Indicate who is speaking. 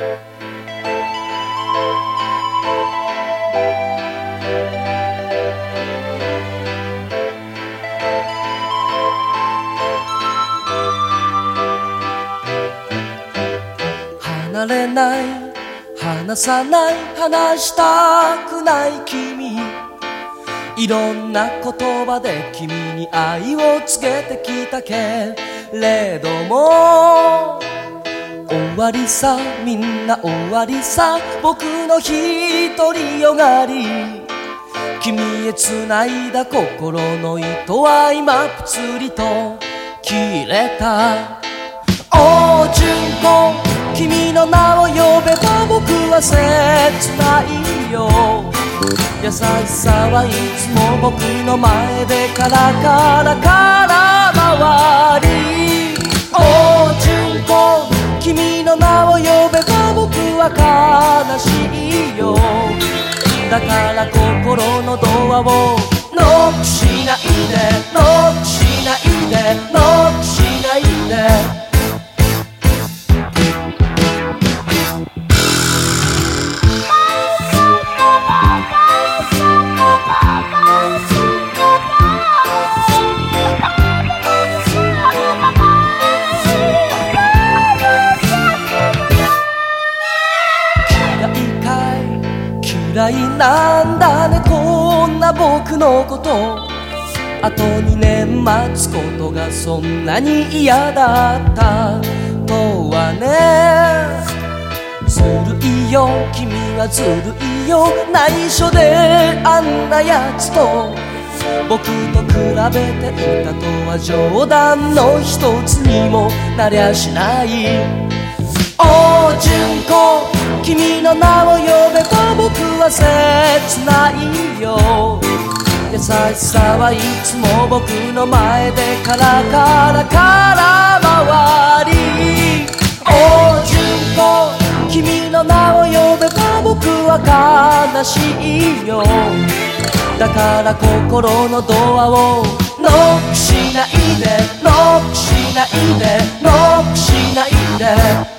Speaker 1: 離れない離さない話したくない君。いろんな言葉で君に愛を告げてきたけれども。終わりさみんな終わりさ僕の一人よがり。君へ繋いだ心の糸は今ぷつりと切れた。お純子君の名を呼べば僕は切ないよ。優しさはいつも僕の前でカラカラから回り。よ。だから心のドアをノックしないで。なんだねこんな僕のこと。あと2年待つことがそんなに嫌だった。とはね。ずるいよ君はずるいよ内緒であんなやつと。僕と比べていたとは冗談の一つにもなりゃしない。おう純子。君の名を呼べば僕は切ないよ。優しさはいつも僕の前でカラカラから回り。お純子君の名を呼べば僕は悲しいよ。だから心のドアをノックしないでノックしないでノックしないで。